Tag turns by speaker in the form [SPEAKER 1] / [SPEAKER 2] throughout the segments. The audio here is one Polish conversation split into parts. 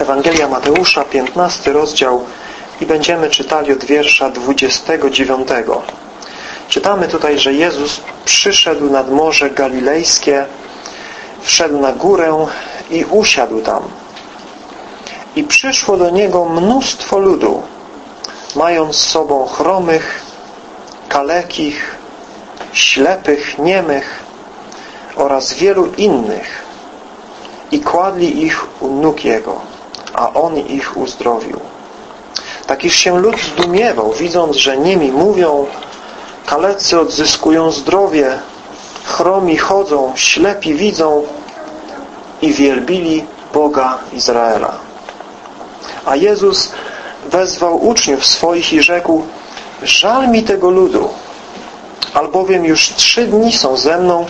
[SPEAKER 1] Ewangelia Mateusza, 15 rozdział i będziemy czytali od wiersza 29. Czytamy tutaj, że Jezus przyszedł nad Morze Galilejskie, wszedł na górę i usiadł tam. I przyszło do Niego mnóstwo ludu, mając z sobą chromych, kalekich, ślepych, niemych oraz wielu innych i kładli ich u nóg Jego, a On ich uzdrowił. Takiż się lud zdumiewał, widząc, że niemi mówią, kalecy odzyskują zdrowie, chromi chodzą, ślepi widzą i wielbili Boga Izraela. A Jezus wezwał uczniów swoich i rzekł Żal mi tego ludu, albowiem już trzy dni są ze mną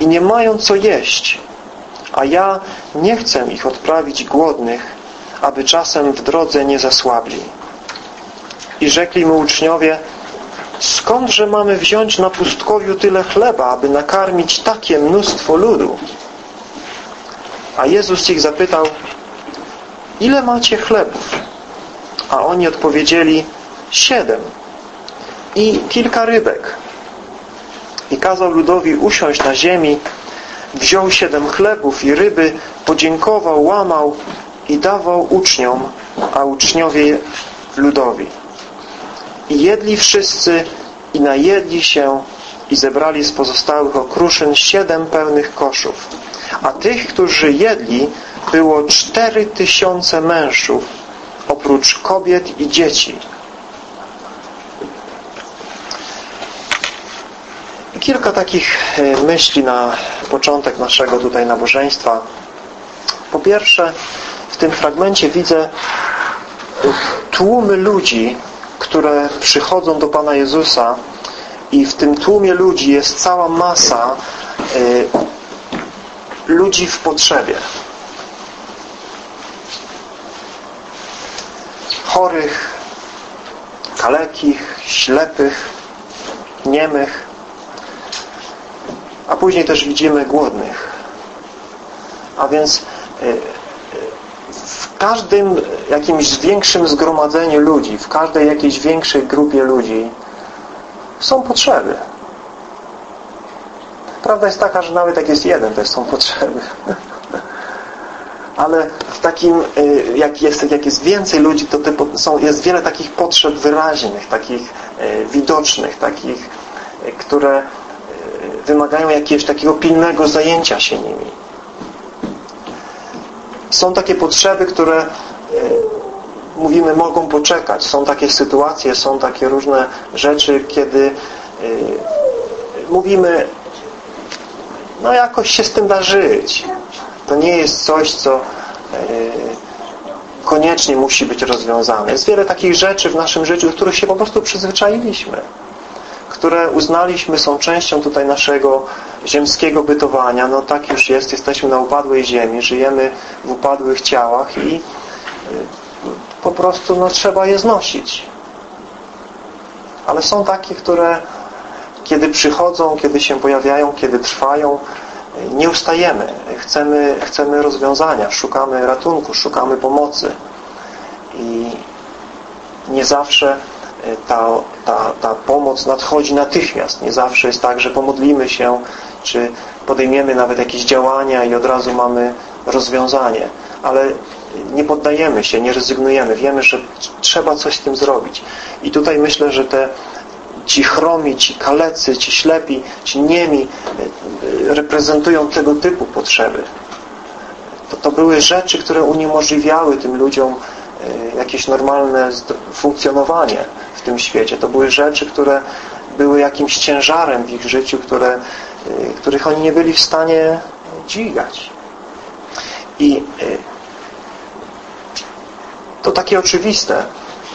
[SPEAKER 1] i nie mają co jeść, a ja nie chcę ich odprawić głodnych, aby czasem w drodze nie zasłabli. I rzekli mu uczniowie, skądże mamy wziąć na pustkowiu tyle chleba, aby nakarmić takie mnóstwo ludu? A Jezus ich zapytał, ile macie chlebów? A oni odpowiedzieli, siedem i kilka rybek. I kazał ludowi usiąść na ziemi, wziął siedem chlebów i ryby, podziękował, łamał i dawał uczniom, a uczniowie ludowi. I jedli wszyscy i najedli się i zebrali z pozostałych okruszyn siedem pełnych koszów. A tych, którzy jedli, było cztery tysiące mężów, oprócz kobiet i dzieci. Kilka takich e, myśli na początek naszego tutaj nabożeństwa. Po pierwsze, w tym fragmencie widzę tłumy ludzi, które przychodzą do Pana Jezusa i w tym tłumie ludzi jest cała masa y, ludzi w potrzebie. Chorych, kalekich, ślepych, niemych, a później też widzimy głodnych. A więc y, każdym jakimś większym zgromadzeniu ludzi, w każdej jakiejś większej grupie ludzi są potrzeby. Prawda jest taka, że nawet jak jest jeden, też są potrzeby. Ale w takim, y, jak jest, jak jest więcej ludzi, to są, jest wiele takich potrzeb wyraźnych, takich y, widocznych, takich, y, które wymagają jakiegoś takiego pilnego zajęcia się nimi. Są takie potrzeby, które e, mówimy, mogą poczekać. Są takie sytuacje, są takie różne rzeczy, kiedy e, mówimy, no jakoś się z tym da żyć. To nie jest coś, co e, koniecznie musi być rozwiązane. Jest wiele takich rzeczy w naszym życiu, do których się po prostu przyzwyczailiśmy które uznaliśmy są częścią tutaj naszego ziemskiego bytowania. No tak już jest, jesteśmy na upadłej ziemi, żyjemy w upadłych ciałach i y, po prostu no, trzeba je znosić. Ale są takie, które kiedy przychodzą, kiedy się pojawiają, kiedy trwają, y, nie ustajemy. Chcemy, chcemy rozwiązania, szukamy ratunku, szukamy pomocy. I nie zawsze ta, ta, ta pomoc nadchodzi natychmiast. Nie zawsze jest tak, że pomodlimy się, czy podejmiemy nawet jakieś działania i od razu mamy rozwiązanie. Ale nie poddajemy się, nie rezygnujemy. Wiemy, że trzeba coś z tym zrobić. I tutaj myślę, że te ci chromi, ci kalecy, ci ślepi, ci niemi e, reprezentują tego typu potrzeby. To, to były rzeczy, które uniemożliwiały tym ludziom e, jakieś normalne funkcjonowanie w tym świecie. To były rzeczy, które były jakimś ciężarem w ich życiu, które, y, których oni nie byli w stanie dźwigać. I y, to takie oczywiste,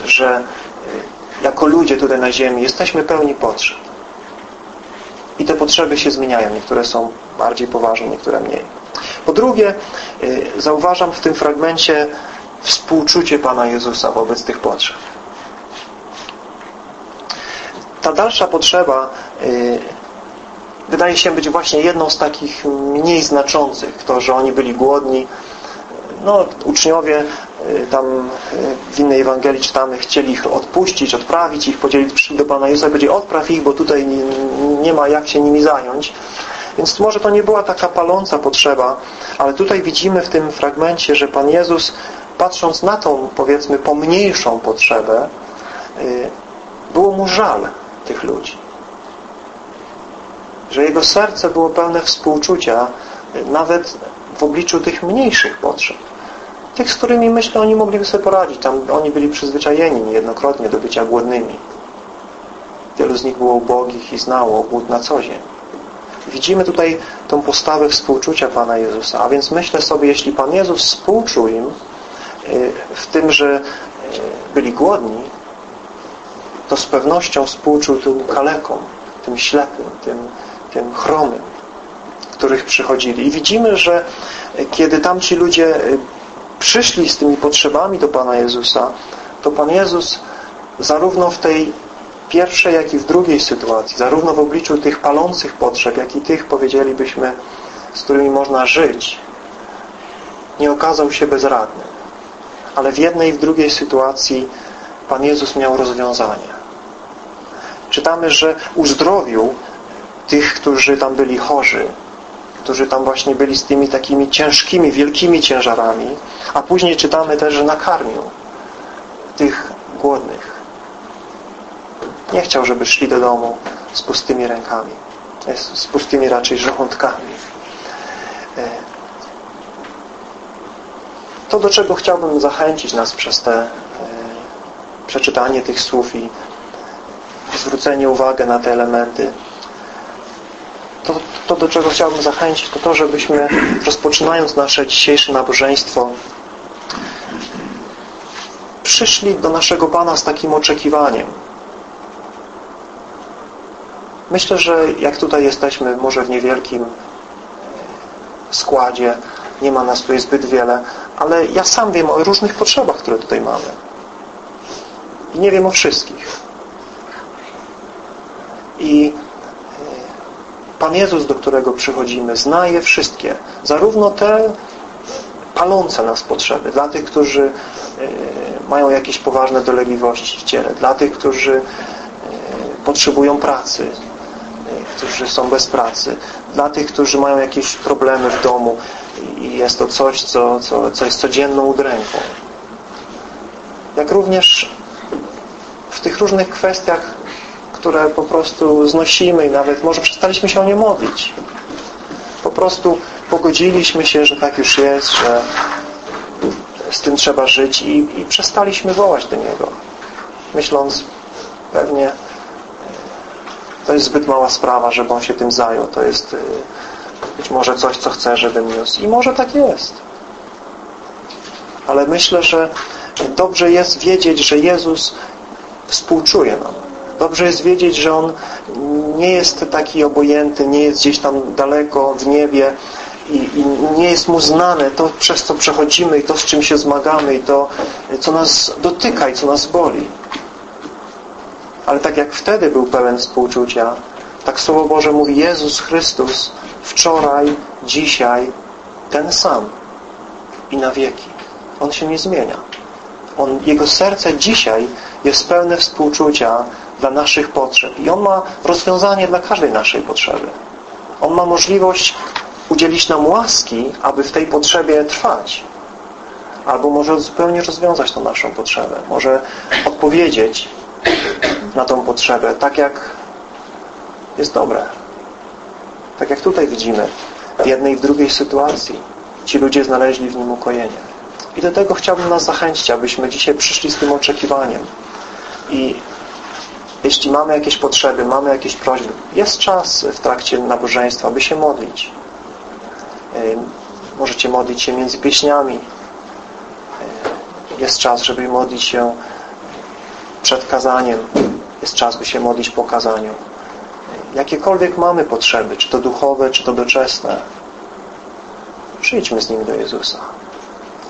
[SPEAKER 1] że y, jako ludzie tutaj na ziemi jesteśmy pełni potrzeb. I te potrzeby się zmieniają. Niektóre są bardziej poważne, niektóre mniej. Po drugie, zauważam w tym fragmencie współczucie Pana Jezusa wobec tych potrzeb ta dalsza potrzeba y, wydaje się być właśnie jedną z takich mniej znaczących. To, że oni byli głodni. No, uczniowie y, tam y, w innej Ewangelii czytamy, chcieli ich odpuścić, odprawić ich, podzielić, przyszli do Pana Jezusa i powiedzieli, odpraw ich, bo tutaj nie ma jak się nimi zająć. Więc może to nie była taka paląca potrzeba, ale tutaj widzimy w tym fragmencie, że Pan Jezus, patrząc na tą, powiedzmy, pomniejszą potrzebę, było Mu żal tych ludzi. Że Jego serce było pełne współczucia, nawet w obliczu tych mniejszych potrzeb. Tych, z którymi myślę oni mogliby sobie poradzić. Tam oni byli przyzwyczajeni niejednokrotnie do bycia głodnymi. Wielu z nich było ubogich i znało głód na co dzień. Widzimy tutaj tą postawę współczucia Pana Jezusa. A więc myślę sobie, jeśli Pan Jezus współczuł im y, w tym, że y, byli głodni, to z pewnością współczuł tym kalekom, tym ślepym, tym, tym chromym, których przychodzili. I widzimy, że kiedy tamci ludzie y, przyszli z tymi potrzebami do Pana Jezusa, to Pan Jezus zarówno w tej pierwszej, jak i w drugiej sytuacji, zarówno w obliczu tych palących potrzeb, jak i tych, powiedzielibyśmy, z którymi można żyć, nie okazał się bezradny. Ale w jednej i w drugiej sytuacji Pan Jezus miał rozwiązanie. Czytamy, że uzdrowił tych, którzy tam byli chorzy, którzy tam właśnie byli z tymi takimi ciężkimi, wielkimi ciężarami, a później czytamy też, że nakarmił tych głodnych. Nie chciał, żeby szli do domu z pustymi rękami, z pustymi raczej żołądkami. E, to, do czego chciałbym zachęcić nas przez te e, przeczytanie tych słów i zwrócenie uwagi na te elementy, to, to, do czego chciałbym zachęcić, to to, żebyśmy rozpoczynając nasze dzisiejsze nabożeństwo przyszli do naszego Pana z takim oczekiwaniem. Myślę, że jak tutaj jesteśmy, może w niewielkim składzie, nie ma nas tutaj zbyt wiele, ale ja sam wiem o różnych potrzebach, które tutaj mamy. I nie wiem o wszystkich. I Pan Jezus, do którego przychodzimy, zna je wszystkie. Zarówno te palące nas potrzeby, dla tych, którzy e, mają jakieś poważne dolegliwości w ciele, dla tych, którzy e, potrzebują pracy, e, którzy są bez pracy, dla tych, którzy mają jakieś problemy w domu i jest to coś, co, co, co jest codzienną udręką. Jak również w tych różnych kwestiach które po prostu znosimy i nawet może przestaliśmy się o nie modlić. Po prostu pogodziliśmy się, że tak już jest, że z tym trzeba żyć i, i przestaliśmy wołać do Niego. Myśląc pewnie to jest zbyt mała sprawa, żeby On się tym zajął. To jest y, być może coś, co chce, żebym niósł. I może tak jest. Ale myślę, że dobrze jest wiedzieć, że Jezus współczuje nam. Dobrze jest wiedzieć, że On nie jest taki obojętny, nie jest gdzieś tam daleko w niebie i, i, nie jest Mu znane to, przez co przechodzimy i to, z czym się zmagamy i to, co nas dotyka i co nas boli. Ale tak jak wtedy był pełen współczucia, tak Słowo Boże mówi Jezus Chrystus wczoraj, dzisiaj ten sam i na wieki. On się nie zmienia. On, jego serce dzisiaj jest pełne współczucia dla naszych potrzeb. I On ma rozwiązanie dla każdej naszej potrzeby. On ma możliwość udzielić nam łaski, aby w tej potrzebie trwać. Albo może zupełnie rozwiązać tą naszą potrzebę. Może odpowiedzieć na tą potrzebę tak, jak jest dobre. Tak jak tutaj widzimy, w jednej i w drugiej sytuacji ci ludzie znaleźli w nim ukojenie. I do tego chciałbym nas zachęcić, abyśmy dzisiaj przyszli z tym oczekiwaniem i jeśli mamy jakieś potrzeby, mamy jakieś prośby, jest czas w trakcie nabożeństwa, by się modlić. Możecie modlić się między pieśniami. Jest czas, żeby modlić się przed kazaniem. Jest czas, by się modlić po kazaniu. Jakiekolwiek mamy potrzeby, czy to duchowe, czy to doczesne, przyjdźmy z nim do Jezusa.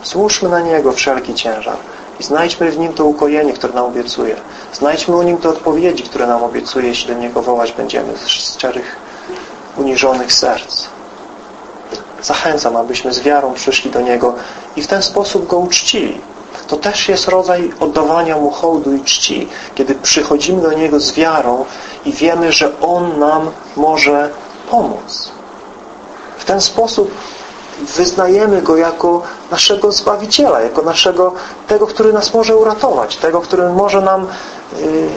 [SPEAKER 1] Złóżmy na Niego wszelki ciężar. I znajdźmy w Nim to ukojenie, które nam obiecuje. Znajdźmy u Nim te odpowiedzi, które nam obiecuje, jeśli do Niego wołać będziemy z szczerych, uniżonych serc. Zachęcam, abyśmy z wiarą przyszli do Niego i w ten sposób Go uczcili. to też jest rodzaj oddawania Mu hołdu i czci, kiedy przychodzimy do Niego z wiarą i wiemy, że On nam może pomóc. W ten sposób wyznajemy Go jako naszego Zbawiciela, jako naszego, tego, który nas może uratować, tego, który może nam y,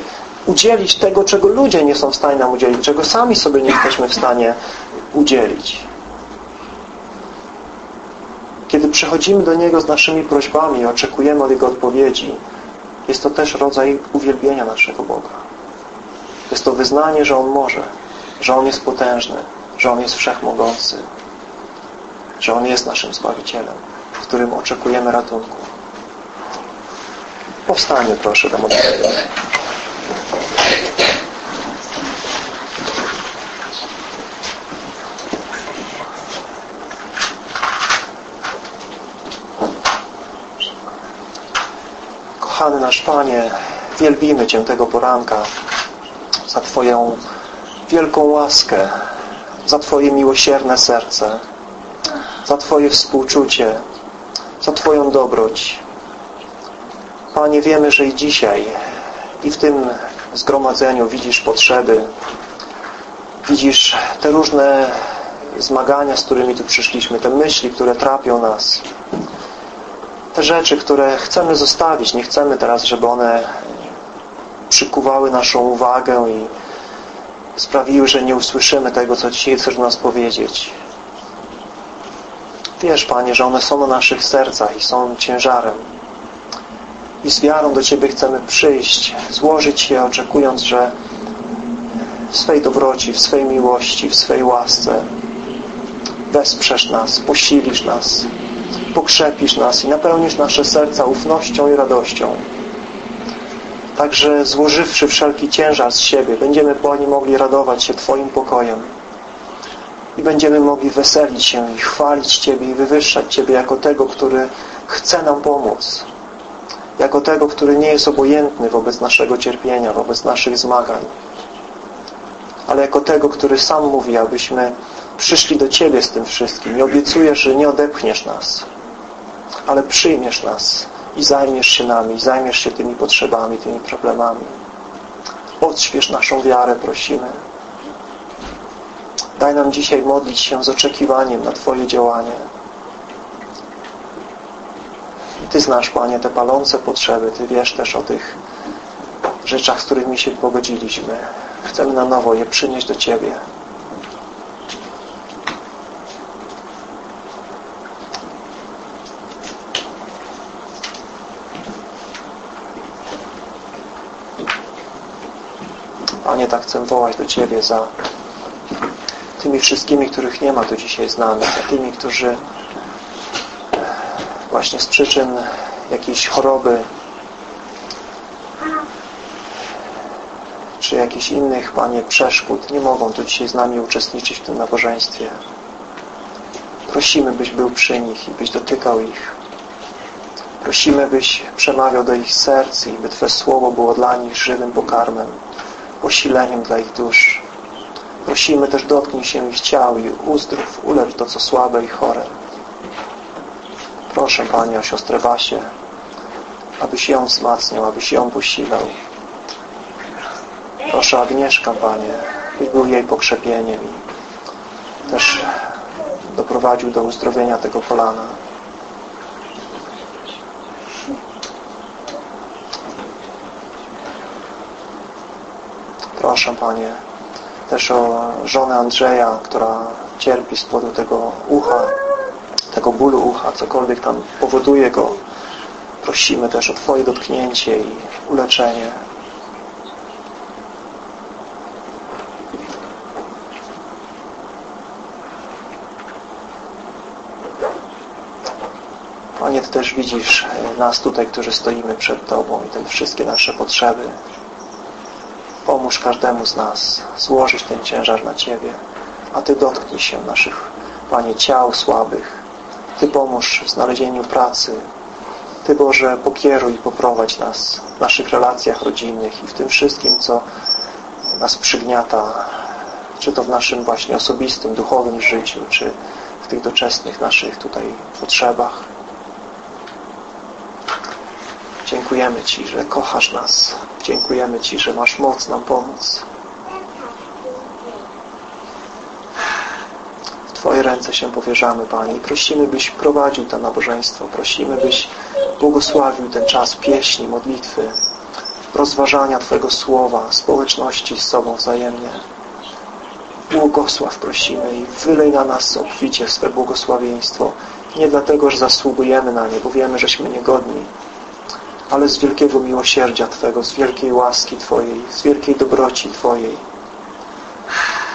[SPEAKER 1] udzielić tego, czego ludzie nie są w stanie nam udzielić, czego sami sobie nie jesteśmy w stanie udzielić. Kiedy przychodzimy do Niego z naszymi prośbami i oczekujemy od Jego odpowiedzi, jest to też rodzaj uwielbienia naszego Boga. Jest to wyznanie, że On może, że On jest potężny, że On jest wszechmogący, że On jest naszym Zbawicielem, w którym oczekujemy ratunku. Powstanie proszę do modlitwy. Kochany nasz Panie, wielbimy Cię tego poranka za Twoją wielką łaskę, za Twoje miłosierne serce, za Twoje współczucie, za Twoją dobroć. Panie, wiemy, że i dzisiaj i w tym zgromadzeniu widzisz potrzeby, widzisz te różne zmagania, z którymi tu przyszliśmy, te myśli, które trapią nas, te rzeczy, które chcemy zostawić. Nie chcemy teraz, żeby one przykuwały naszą uwagę i sprawiły, że nie usłyszymy tego, co dzisiaj chcesz do nas powiedzieć. Wiesz, Panie, że one są na naszych sercach i są ciężarem. I z wiarą do Ciebie chcemy przyjść, złożyć się, oczekując, że w swej dobroci, w swej miłości, w swej łasce wesprzesz nas, posilisz nas, pokrzepisz nas i napełnisz nasze serca ufnością i radością. Także złożywszy wszelki ciężar z siebie, będziemy Panie mogli radować się Twoim pokojem i będziemy mogli weselić się i chwalić Ciebie i wywyższać Ciebie jako tego, który chce nam pomóc. Jako tego, który nie jest obojętny wobec naszego cierpienia, wobec naszych zmagań. Ale jako tego, który sam mówi, abyśmy przyszli do Ciebie z tym wszystkim i obiecujesz, że nie odepchniesz nas, ale przyjmiesz nas i zajmiesz się nami, zajmiesz się tymi potrzebami, tymi problemami. Odśwież naszą wiarę, prosimy. Daj nam dzisiaj modlić się z oczekiwaniem na Twoje działanie. Ty znasz, Panie, te palące potrzeby. Ty wiesz też o tych rzeczach, z którymi się pogodziliśmy. Chcemy na nowo je przynieść do Ciebie. Panie, tak chcę wołać do Ciebie za tymi wszystkimi, których nie ma tu dzisiaj z nami, za tymi, którzy właśnie z przyczyn jakiejś choroby czy jakichś innych, Panie, przeszkód nie mogą tu dzisiaj z nami uczestniczyć w tym nabożeństwie. Prosimy, byś był przy nich i byś dotykał ich. Prosimy, byś przemawiał do ich serc i by Twe Słowo było dla nich żywym pokarmem, posileniem dla ich dusz. Prosimy też dotknij się ich ciał i uzdrów, ulecz to, co słabe i chore. Proszę Panie o siostrę Wasię, abyś ją wzmacniał, abyś ją posilał. Proszę Agnieszka, Panie, byś był jej pokrzepieniem i też doprowadził do uzdrowienia tego kolana. Proszę, Panie, też o żonę Andrzeja, która cierpi z powodu tego ucha, tego bólu ucha, cokolwiek tam powoduje go. Prosimy też o Twoje dotknięcie i uleczenie. Panie, Ty też widzisz nas tutaj, którzy stoimy przed Tobą i te wszystkie nasze potrzeby. Pomóż każdemu z nas złożyć ten ciężar na Ciebie, a Ty dotknij się naszych, Panie, ciał słabych. Ty pomóż w znalezieniu pracy. Ty, Boże, pokieruj i poprowadź nas w naszych relacjach rodzinnych i w tym wszystkim, co nas przygniata, czy to w naszym właśnie osobistym, duchowym życiu, czy w tych doczesnych naszych tutaj potrzebach. Dziękujemy Ci, że kochasz nas. Dziękujemy Ci, że masz moc nam pomóc. W Twoje ręce się powierzamy, Panie, i prosimy, byś prowadził to nabożeństwo. Prosimy, byś błogosławił ten czas pieśni, modlitwy, rozważania Twojego słowa, społeczności z sobą wzajemnie. Błogosław prosimy i wylej na nas obficie swe błogosławieństwo. Nie dlatego, że zasługujemy na nie, bo wiemy, żeśmy niegodni, ale z wielkiego miłosierdzia Twego, z wielkiej łaski Twojej, z wielkiej dobroci Twojej.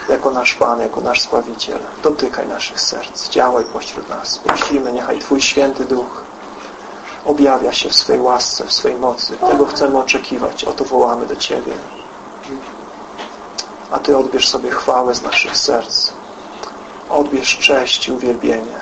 [SPEAKER 1] Jako nasz Pan, jako nasz Zbawiciel. Dotykaj naszych serc, działaj pośród nas. Prosimy, niechaj Twój Święty Duch objawia się w swej łasce, w swej mocy. Tego chcemy oczekiwać, o to wołamy do Ciebie. A Ty odbierz sobie chwałę z naszych serc. Odbierz cześć i uwielbienie.